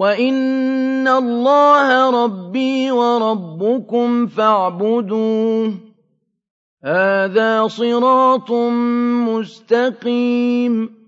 وَإِنَّ اللَّهَ رَبِّي وَرَبُّكُمْ فَاعْبُدُوهُ ۚ. هَٰذَا صِرَاطٌ مُّسْتَقِيمٌ.